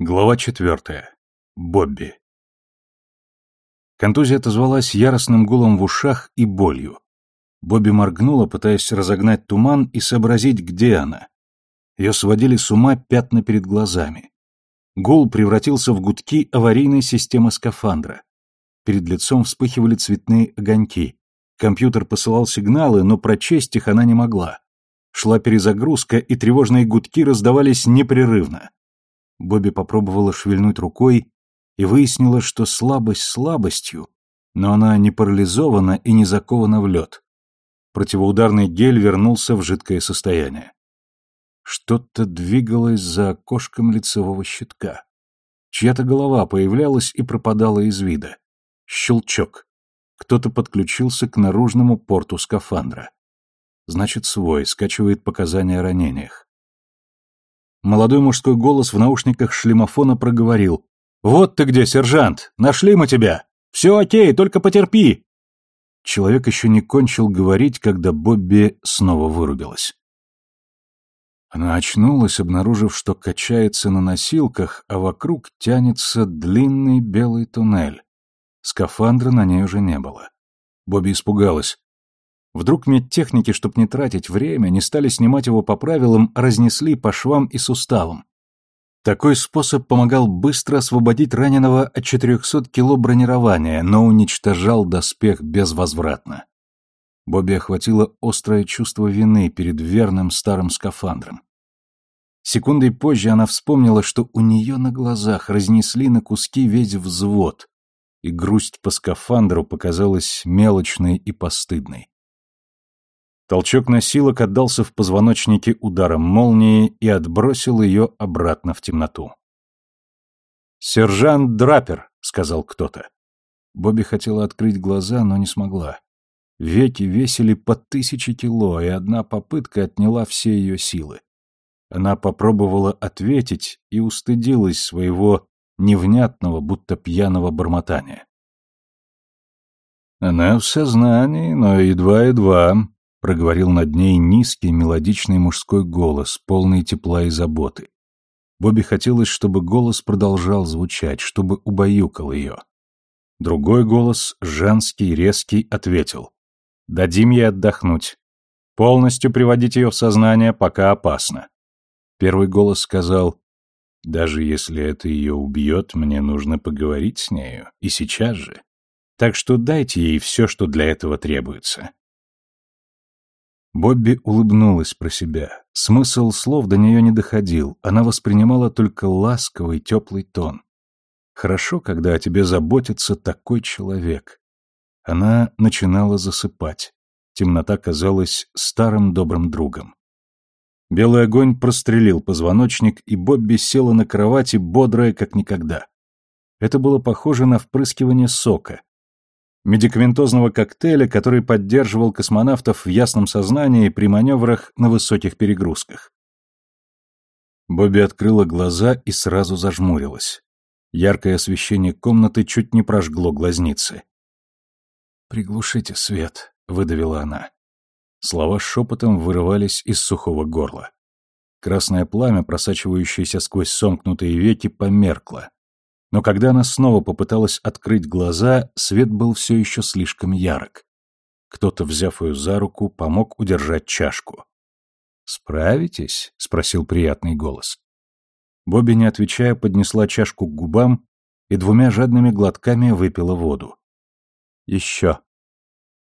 Глава четвертая. Бобби. Контузия отозвалась яростным гулом в ушах и болью. Бобби моргнула, пытаясь разогнать туман и сообразить, где она. Ее сводили с ума пятна перед глазами. Гул превратился в гудки аварийной системы скафандра. Перед лицом вспыхивали цветные огоньки. Компьютер посылал сигналы, но прочесть их она не могла. Шла перезагрузка, и тревожные гудки раздавались непрерывно. Бобби попробовала шевельнуть рукой и выяснила, что слабость слабостью, но она не парализована и не закована в лед. Противоударный гель вернулся в жидкое состояние. Что-то двигалось за окошком лицевого щитка. Чья-то голова появлялась и пропадала из вида. Щелчок. Кто-то подключился к наружному порту скафандра. Значит, свой, скачивает показания о ранениях. Молодой мужской голос в наушниках шлемофона проговорил. «Вот ты где, сержант! Нашли мы тебя! Все окей, только потерпи!» Человек еще не кончил говорить, когда Бобби снова вырубилась. Она очнулась, обнаружив, что качается на носилках, а вокруг тянется длинный белый туннель. Скафандра на ней уже не было. Бобби испугалась. Вдруг медтехники, чтоб не тратить время, не стали снимать его по правилам, разнесли по швам и суставам. Такой способ помогал быстро освободить раненого от 400 кило бронирования, но уничтожал доспех безвозвратно. Бобби охватило острое чувство вины перед верным старым скафандром. Секундой позже она вспомнила, что у нее на глазах разнесли на куски весь взвод, и грусть по скафандру показалась мелочной и постыдной. Толчок носилок отдался в позвоночнике ударом молнии и отбросил ее обратно в темноту. «Сержант Драпер», — сказал кто-то. Бобби хотела открыть глаза, но не смогла. Веки весили по тысяче кило, и одна попытка отняла все ее силы. Она попробовала ответить и устыдилась своего невнятного, будто пьяного бормотания. Она в сознании, но едва-едва, — проговорил над ней низкий мелодичный мужской голос, полный тепла и заботы. Бобби хотелось, чтобы голос продолжал звучать, чтобы убаюкал ее. Другой голос, женский, резкий, ответил. «Дадим ей отдохнуть. Полностью приводить ее в сознание пока опасно». Первый голос сказал, «Даже если это ее убьет, мне нужно поговорить с нею, и сейчас же. Так что дайте ей все, что для этого требуется. Бобби улыбнулась про себя. Смысл слов до нее не доходил, она воспринимала только ласковый, теплый тон. Хорошо, когда о тебе заботится такой человек. Она начинала засыпать. Темнота казалась старым добрым другом. Белый огонь прострелил позвоночник, и Бобби села на кровати, бодрая, как никогда. Это было похоже на впрыскивание сока, медикаментозного коктейля, который поддерживал космонавтов в ясном сознании при маневрах на высоких перегрузках. Бобби открыла глаза и сразу зажмурилась. Яркое освещение комнаты чуть не прожгло глазницы. «Приглушите свет», — выдавила она. Слова шепотом вырывались из сухого горла. Красное пламя, просачивающееся сквозь сомкнутые веки, померкло. Но когда она снова попыталась открыть глаза, свет был все еще слишком ярок. Кто-то, взяв ее за руку, помог удержать чашку. «Справитесь?» — спросил приятный голос. Бобби, не отвечая, поднесла чашку к губам и двумя жадными глотками выпила воду. «Еще».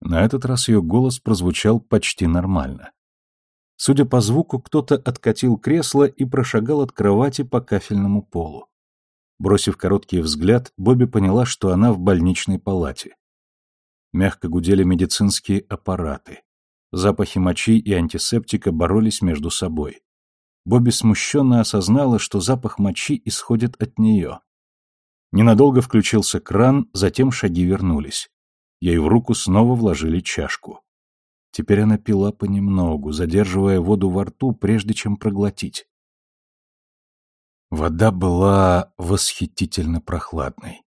На этот раз ее голос прозвучал почти нормально. Судя по звуку, кто-то откатил кресло и прошагал от кровати по кафельному полу. Бросив короткий взгляд, Бобби поняла, что она в больничной палате. Мягко гудели медицинские аппараты. Запахи мочи и антисептика боролись между собой. Бобби смущенно осознала, что запах мочи исходит от нее. Ненадолго включился кран, затем шаги вернулись. Ей в руку снова вложили чашку. Теперь она пила понемногу, задерживая воду во рту, прежде чем проглотить. Вода была восхитительно прохладной.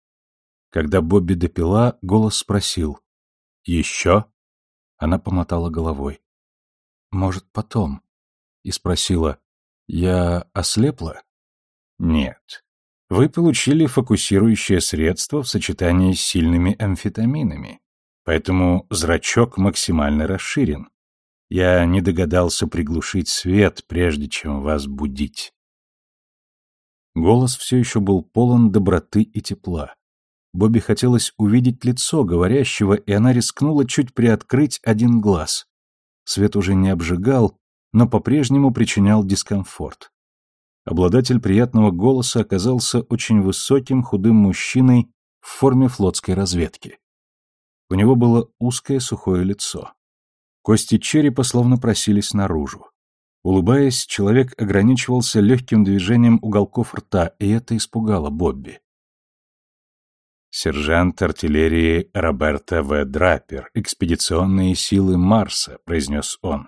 Когда Бобби допила, голос спросил «Еще?» Она помотала головой. «Может, потом?» И спросила «Я ослепла?» «Нет. Вы получили фокусирующее средство в сочетании с сильными амфетаминами, поэтому зрачок максимально расширен. Я не догадался приглушить свет, прежде чем вас будить. Голос все еще был полон доброты и тепла. Бобби хотелось увидеть лицо говорящего, и она рискнула чуть приоткрыть один глаз. Свет уже не обжигал, но по-прежнему причинял дискомфорт. Обладатель приятного голоса оказался очень высоким, худым мужчиной в форме флотской разведки. У него было узкое сухое лицо. Кости черепа словно просились наружу. Улыбаясь, человек ограничивался легким движением уголков рта, и это испугало Бобби. «Сержант артиллерии Роберто В. Драпер, экспедиционные силы Марса», — произнес он.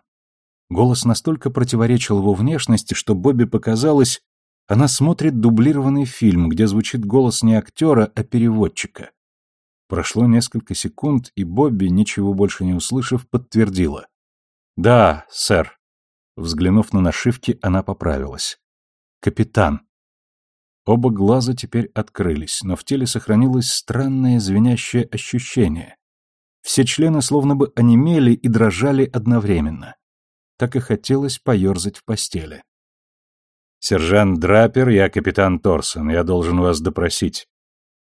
Голос настолько противоречил его внешности, что Бобби показалось, она смотрит дублированный фильм, где звучит голос не актера, а переводчика. Прошло несколько секунд, и Бобби, ничего больше не услышав, подтвердила. «Да, сэр». Взглянув на нашивки, она поправилась. «Капитан». Оба глаза теперь открылись, но в теле сохранилось странное звенящее ощущение. Все члены словно бы онемели и дрожали одновременно. Так и хотелось поерзать в постели. «Сержант Драпер, я капитан Торсон, я должен вас допросить.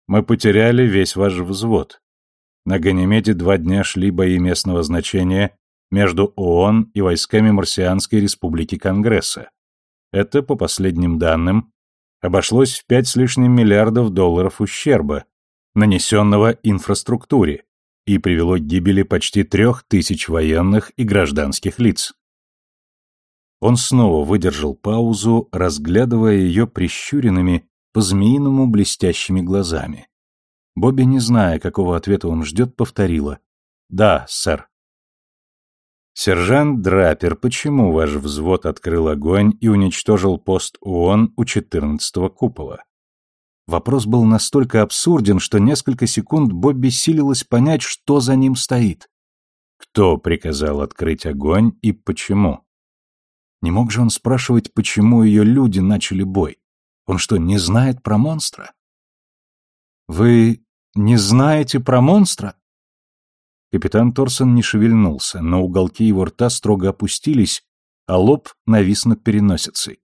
Мы потеряли весь ваш взвод. На Ганимеде два дня шли бои местного значения между ООН и войсками Марсианской Республики Конгресса. Это, по последним данным, обошлось в пять с лишним миллиардов долларов ущерба, нанесенного инфраструктуре, и привело к гибели почти трех тысяч военных и гражданских лиц. Он снова выдержал паузу, разглядывая ее прищуренными, по-змеиному блестящими глазами. Бобби, не зная, какого ответа он ждет, повторила. «Да, сэр». «Сержант Драпер, почему ваш взвод открыл огонь и уничтожил пост ООН у 14-го купола?» Вопрос был настолько абсурден, что несколько секунд Бобби силилась понять, что за ним стоит. Кто приказал открыть огонь и почему? Не мог же он спрашивать, почему ее люди начали бой? Он что, не знает про монстра? Вы не знаете про монстра? Капитан Торсон не шевельнулся, но уголки его рта строго опустились, а лоб навис над переносицей.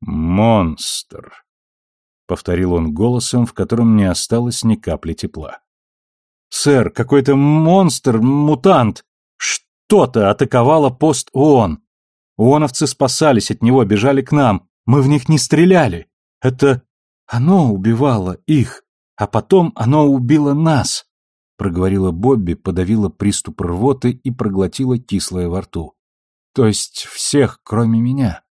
«Монстр», — повторил он голосом, в котором не осталось ни капли тепла. «Сэр, какой-то монстр, мутант, что-то атаковало пост ООН. ООНовцы спасались от него, бежали к нам. Мы в них не стреляли. Это оно убивало их, а потом оно убило нас, проговорила Бобби, подавила приступ рвоты и проглотила кислое во рту. То есть всех, кроме меня.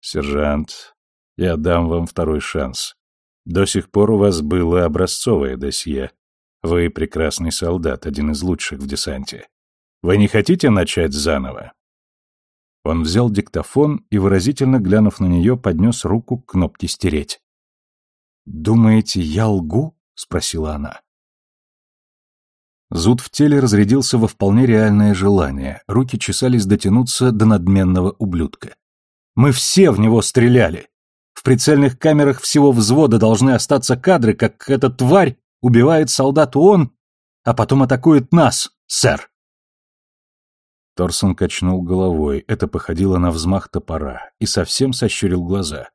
Сержант, я дам вам второй шанс. До сих пор у вас было образцовое досье. Вы прекрасный солдат, один из лучших в десанте. Вы не хотите начать заново? Он взял диктофон и, выразительно глянув на нее, поднес руку к кнопке «Стереть». «Думаете, я лгу?» — спросила она. Зуд в теле разрядился во вполне реальное желание, руки чесались дотянуться до надменного ублюдка. «Мы все в него стреляли! В прицельных камерах всего взвода должны остаться кадры, как эта тварь убивает солдат ООН, а потом атакует нас, сэр!» Торсон качнул головой, это походило на взмах топора, и совсем сощурил глаза.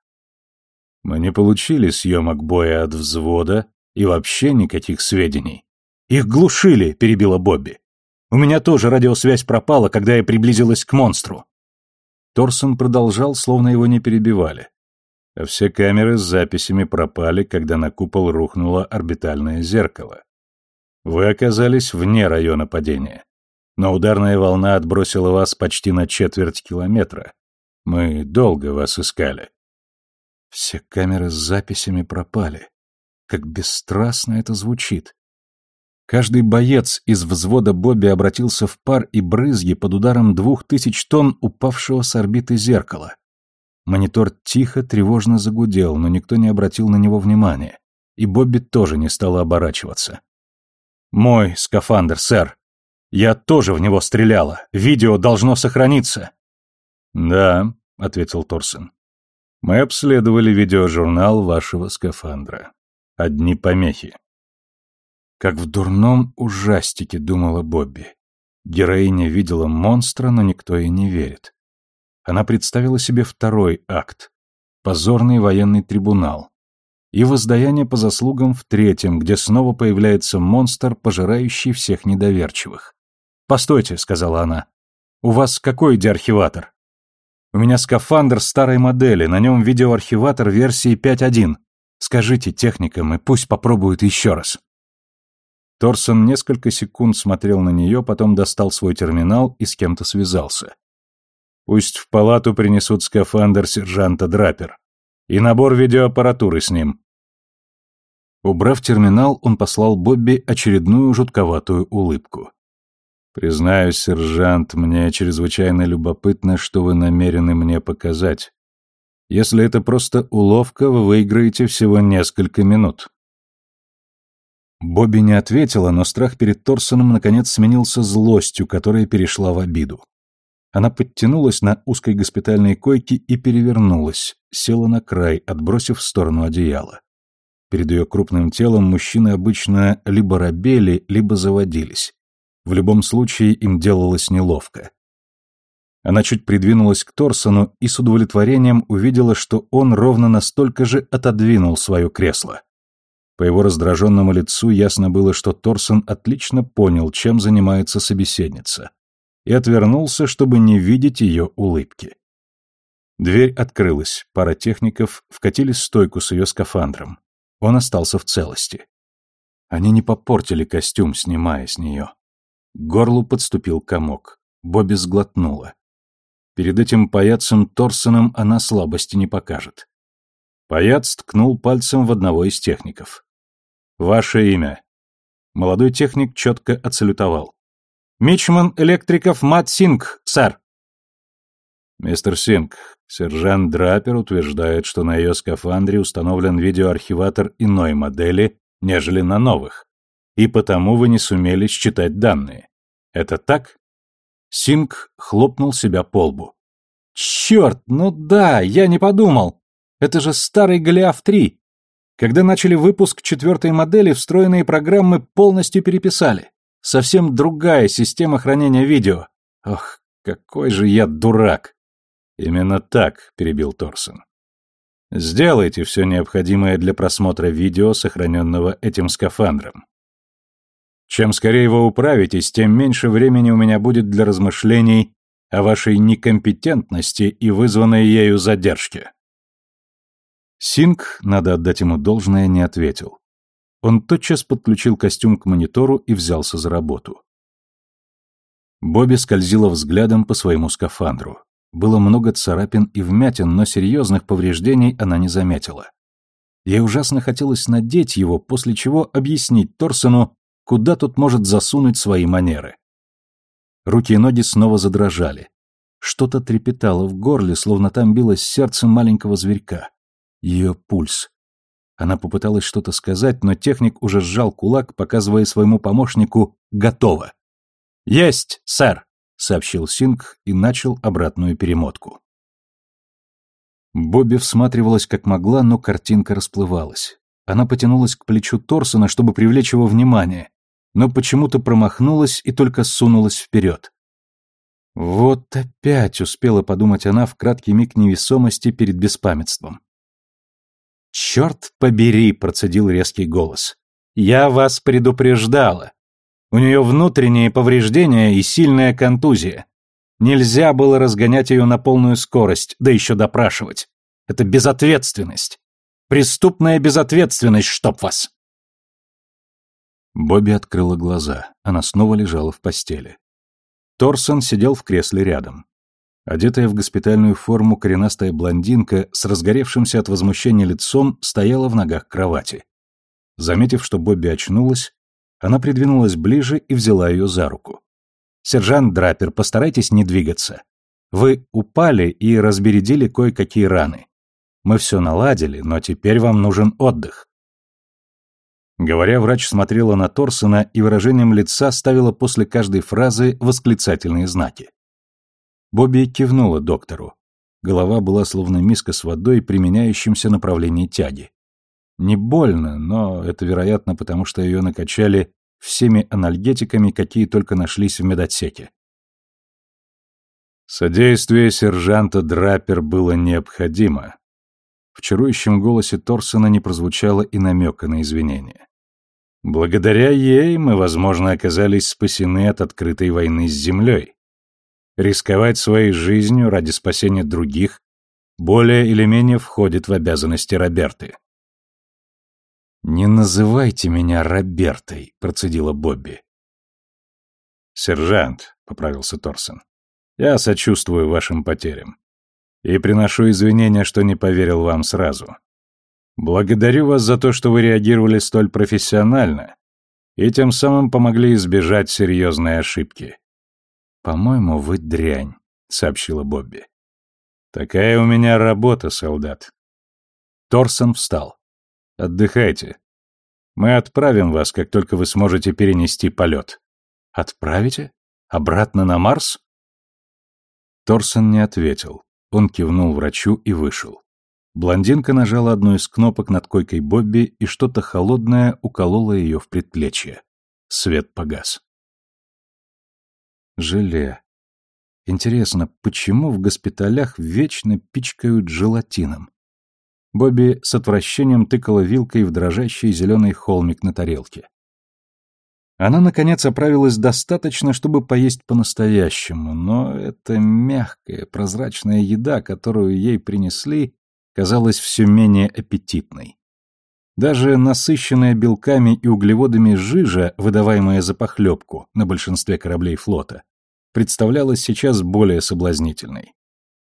«Мы не получили съемок боя от взвода и вообще никаких сведений». «Их глушили», — перебила Бобби. «У меня тоже радиосвязь пропала, когда я приблизилась к монстру». Торсон продолжал, словно его не перебивали. А все камеры с записями пропали, когда на купол рухнуло орбитальное зеркало. Вы оказались вне района падения но ударная волна отбросила вас почти на четверть километра. Мы долго вас искали. Все камеры с записями пропали. Как бесстрастно это звучит. Каждый боец из взвода Бобби обратился в пар и брызги под ударом двух тысяч тонн упавшего с орбиты зеркала. Монитор тихо, тревожно загудел, но никто не обратил на него внимания, и Бобби тоже не стала оборачиваться. «Мой скафандр, сэр!» Я тоже в него стреляла. Видео должно сохраниться. Да, ответил Торсон. Мы обследовали видеожурнал вашего скафандра. Одни помехи. Как в дурном ужастике, думала Бобби. Героиня видела монстра, но никто ей не верит. Она представила себе второй акт. Позорный военный трибунал. И воздаяние по заслугам в третьем, где снова появляется монстр, пожирающий всех недоверчивых. «Постойте», — сказала она. «У вас какой деархиватор?» У меня скафандр старой модели, на нем видеоархиватор версии 5.1. Скажите техникам, и пусть попробуют еще раз». Торсон несколько секунд смотрел на нее, потом достал свой терминал и с кем-то связался. «Пусть в палату принесут скафандр сержанта Драпер. И набор видеоаппаратуры с ним». Убрав терминал, он послал Бобби очередную жутковатую улыбку. Признаюсь, сержант, мне чрезвычайно любопытно, что вы намерены мне показать. Если это просто уловка, вы выиграете всего несколько минут. Бобби не ответила, но страх перед Торсоном наконец сменился злостью, которая перешла в обиду. Она подтянулась на узкой госпитальной койке и перевернулась, села на край, отбросив в сторону одеяла. Перед ее крупным телом мужчины обычно либо робели, либо заводились. В любом случае им делалось неловко. Она чуть придвинулась к Торсону и с удовлетворением увидела, что он ровно настолько же отодвинул свое кресло. По его раздраженному лицу ясно было, что Торсон отлично понял, чем занимается собеседница, и отвернулся, чтобы не видеть ее улыбки. Дверь открылась, пара техников вкатили стойку с ее скафандром. Он остался в целости. Они не попортили костюм, снимая с нее. К горлу подступил комок. Бобби сглотнула. Перед этим паяцем Торсоном она слабости не покажет. Паяц ткнул пальцем в одного из техников. «Ваше имя?» Молодой техник четко отсалютовал. «Мичман Электриков Мат Синг, сэр!» «Мистер Синг, сержант Драпер утверждает, что на ее скафандре установлен видеоархиватор иной модели, нежели на новых и потому вы не сумели считать данные. Это так? Синг хлопнул себя по лбу. Черт, ну да, я не подумал. Это же старый Голиаф-3. Когда начали выпуск четвертой модели, встроенные программы полностью переписали. Совсем другая система хранения видео. Ох, какой же я дурак. Именно так, перебил Торсон. Сделайте все необходимое для просмотра видео, сохраненного этим скафандром. Чем скорее вы управитесь, тем меньше времени у меня будет для размышлений о вашей некомпетентности и вызванной ею задержке. Синг, надо отдать ему должное, не ответил. Он тотчас подключил костюм к монитору и взялся за работу. Бобби скользила взглядом по своему скафандру. Было много царапин и вмятин, но серьезных повреждений она не заметила. Ей ужасно хотелось надеть его, после чего объяснить Торсону, Куда тут может засунуть свои манеры? Руки и ноги снова задрожали. Что-то трепетало в горле, словно там билось сердце маленького зверька. Ее пульс. Она попыталась что-то сказать, но техник уже сжал кулак, показывая своему помощнику «Готово!» «Есть, сэр!» — сообщил Синг и начал обратную перемотку. Бобби всматривалась как могла, но картинка расплывалась. Она потянулась к плечу Торсона, чтобы привлечь его внимание, но почему-то промахнулась и только сунулась вперед. Вот опять успела подумать она в краткий миг невесомости перед беспамятством. «Черт побери!» — процедил резкий голос. «Я вас предупреждала. У нее внутренние повреждения и сильная контузия. Нельзя было разгонять ее на полную скорость, да еще допрашивать. Это безответственность. Преступная безответственность, чтоб вас!» Бобби открыла глаза. Она снова лежала в постели. Торсон сидел в кресле рядом. Одетая в госпитальную форму коренастая блондинка с разгоревшимся от возмущения лицом стояла в ногах кровати. Заметив, что Бобби очнулась, она придвинулась ближе и взяла ее за руку. «Сержант Драпер, постарайтесь не двигаться. Вы упали и разбередили кое-какие раны. Мы все наладили, но теперь вам нужен отдых. Говоря, врач смотрела на Торсона и выражением лица ставила после каждой фразы восклицательные знаки. Бобби кивнула доктору. Голова была словно миска с водой, применяющимся направлении тяги. Не больно, но это, вероятно, потому что ее накачали всеми анальгетиками, какие только нашлись в медотсеке. Содействие сержанта Драпер было необходимо. В чарующем голосе Торсона не прозвучало и намека на извинения. Благодаря ей мы, возможно, оказались спасены от открытой войны с землей. Рисковать своей жизнью ради спасения других более или менее входит в обязанности Роберты. «Не называйте меня Робертой», — процедила Бобби. «Сержант», — поправился Торсон, — «я сочувствую вашим потерям и приношу извинения, что не поверил вам сразу. Благодарю вас за то, что вы реагировали столь профессионально и тем самым помогли избежать серьезной ошибки». «По-моему, вы дрянь», — сообщила Бобби. «Такая у меня работа, солдат». Торсон встал. Отдыхайте. Мы отправим вас, как только вы сможете перенести полет. Отправите? Обратно на Марс? Торсон не ответил. Он кивнул врачу и вышел. Блондинка нажала одну из кнопок над койкой Бобби, и что-то холодное укололо ее в предплечье. Свет погас. Желе. Интересно, почему в госпиталях вечно пичкают желатином? Бобби с отвращением тыкала вилкой в дрожащий зеленый холмик на тарелке. Она, наконец, оправилась достаточно, чтобы поесть по-настоящему, но эта мягкая, прозрачная еда, которую ей принесли, казалась все менее аппетитной. Даже насыщенная белками и углеводами жижа, выдаваемая за похлебку на большинстве кораблей флота, представлялась сейчас более соблазнительной.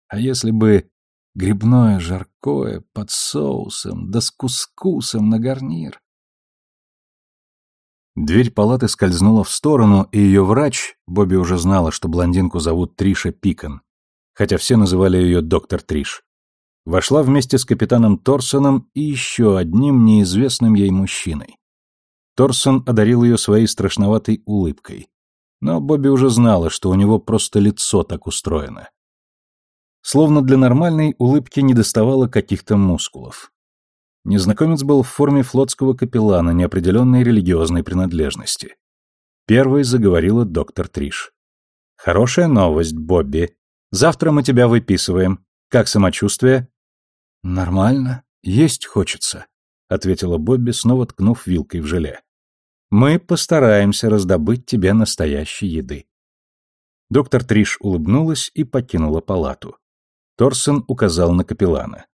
А если бы Грибное жаркое под соусом, да с кускусом на гарнир. Дверь палаты скользнула в сторону, и ее врач, Бобби уже знала, что блондинку зовут Триша Пикон, хотя все называли ее доктор Триш, вошла вместе с капитаном Торсоном и еще одним неизвестным ей мужчиной. Торсон одарил ее своей страшноватой улыбкой, но Бобби уже знала, что у него просто лицо так устроено. Словно для нормальной улыбки недоставало каких-то мускулов. Незнакомец был в форме флотского капеллана неопределенной религиозной принадлежности. Первой заговорила доктор Триш. «Хорошая новость, Бобби. Завтра мы тебя выписываем. Как самочувствие?» «Нормально. Есть хочется», — ответила Бобби, снова ткнув вилкой в желе. «Мы постараемся раздобыть тебе настоящей еды». Доктор Триш улыбнулась и покинула палату. Торсон указал на капеллана.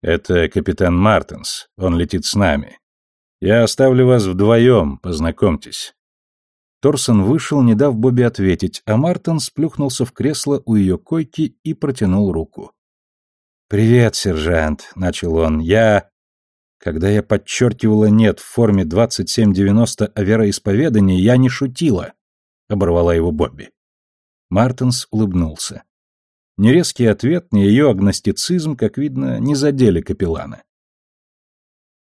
«Это капитан Мартенс. Он летит с нами. Я оставлю вас вдвоем, познакомьтесь». Торсон вышел, не дав Бобби ответить, а Мартин сплюхнулся в кресло у ее койки и протянул руку. «Привет, сержант», — начал он. «Я...» Когда я подчеркивала «нет» в форме 2790 о вероисповедании, я не шутила, — оборвала его Бобби. Мартинс улыбнулся. Нерезкий ответ, ни ее агностицизм, как видно, не задели капеллана.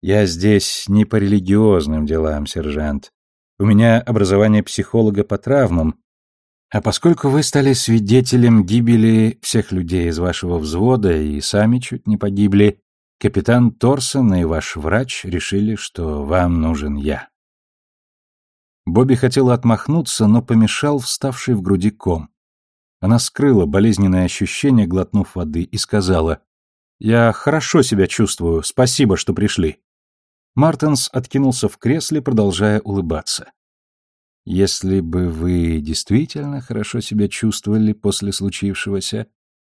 «Я здесь не по религиозным делам, сержант. У меня образование психолога по травмам, а поскольку вы стали свидетелем гибели всех людей из вашего взвода и сами чуть не погибли, капитан Торсон и ваш врач решили, что вам нужен я». Бобби хотела отмахнуться, но помешал вставший в груди ком. Она скрыла болезненное ощущение, глотнув воды, и сказала, «Я хорошо себя чувствую, спасибо, что пришли». Мартенс откинулся в кресле, продолжая улыбаться. «Если бы вы действительно хорошо себя чувствовали после случившегося,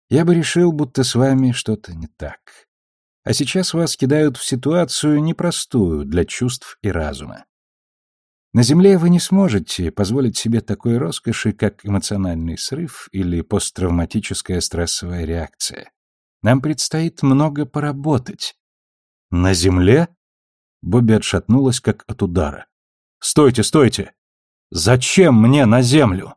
я бы решил, будто с вами что-то не так. А сейчас вас кидают в ситуацию непростую для чувств и разума. На Земле вы не сможете позволить себе такой роскоши, как эмоциональный срыв или посттравматическая стрессовая реакция. Нам предстоит много поработать. На Земле? Бобби отшатнулась, как от удара. «Стойте, стойте! Зачем мне на Землю?»